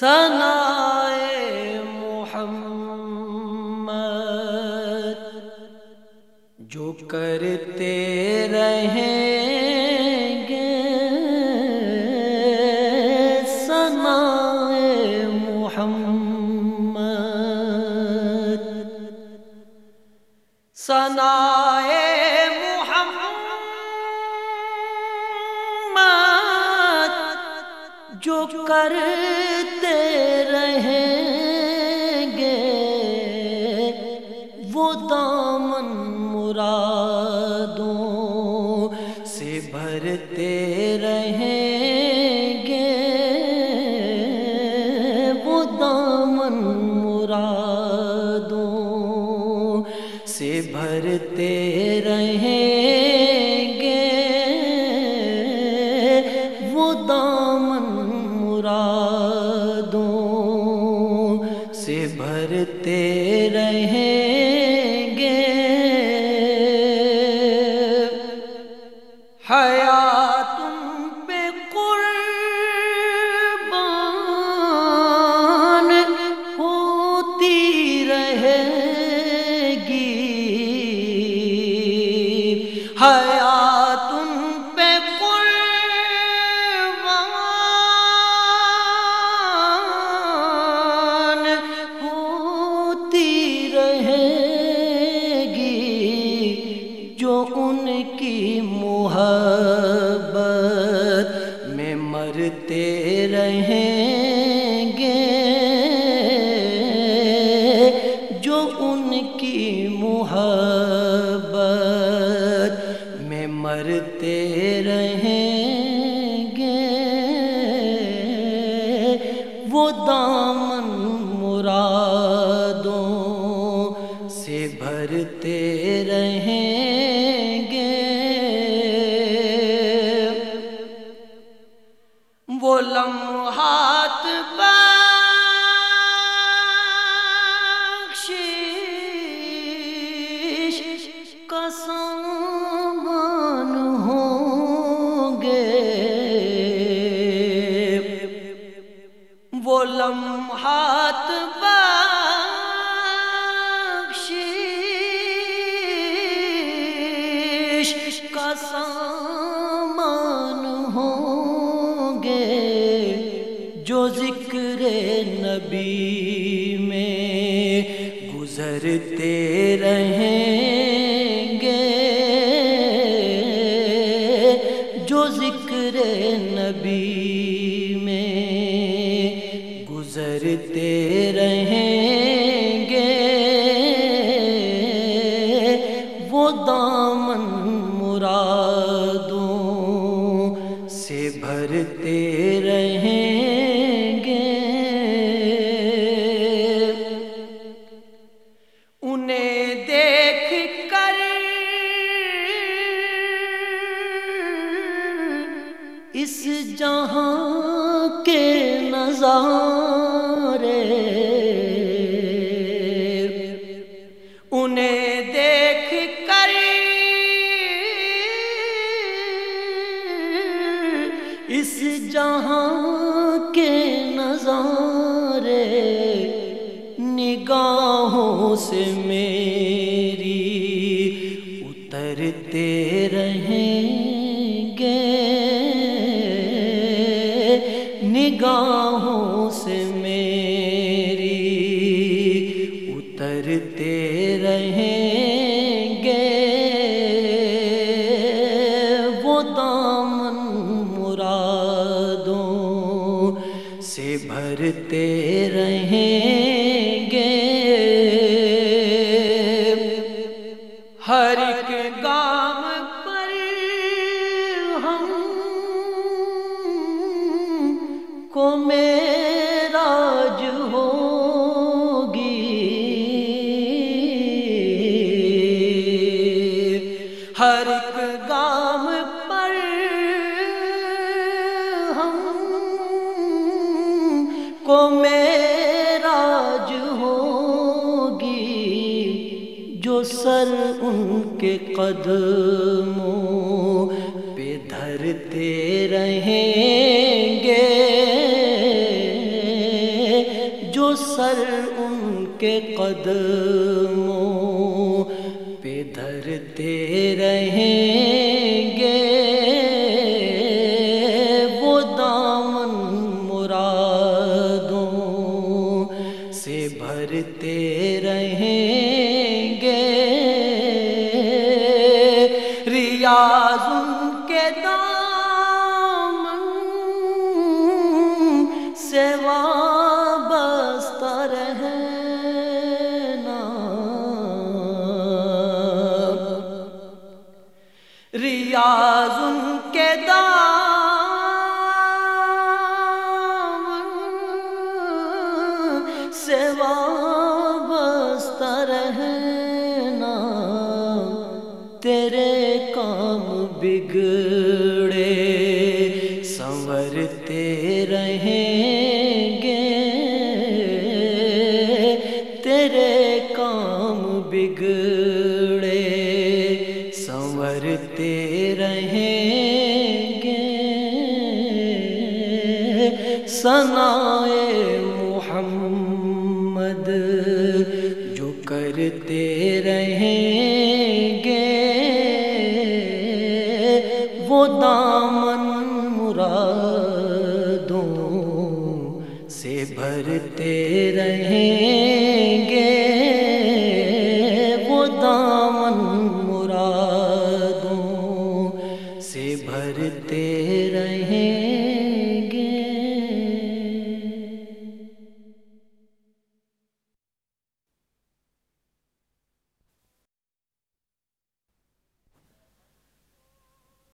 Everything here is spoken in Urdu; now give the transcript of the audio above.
سنا محمد۔ جو کرتے رہیں گے سنا محمد۔ سنا محمد جو کرتے رہیں گے، وہ دامن مرادوں سے بھرتے رہیں گے۔ وہ دامن مرادوں سے بھرتے رہیں گے۔ بھرتے رہیں گے جو ان کی محبت میں مرتے رہیں گے وہ دان سامان ہوں گے۔ وہ لمحات بخشش کا سامان ہوں گے، جو ذکر نبی میں گزرتے رہیں۔ رہیں گے۔ وہ دامن مرادوں سے بھرتے رہیں گے۔ انہیں دیکھ کر اس جہاں کے نظارے انہیں دیکھ کر اس جہاں کے نظارے نگاہوں سے میری اترتے رہیں گے۔ نگاہوں بھرتے رہیں گے۔ ہر ایک گام پر ہم کو میراج ہوگی۔ ہر سر ان کے قدموں پہ دھرتے رہیں گے۔ جو سر ان کے قدموں پہ دھرتے رہیں کے دامن سے وابستہ رہنا۔ ریاض ان کے دامن بگڑے سنورتے رہیں گے۔ تیرے کام بگڑے سنورتے رہیں گے۔ سنائے محمد جو کرتے سے بھرتے رہیں گے۔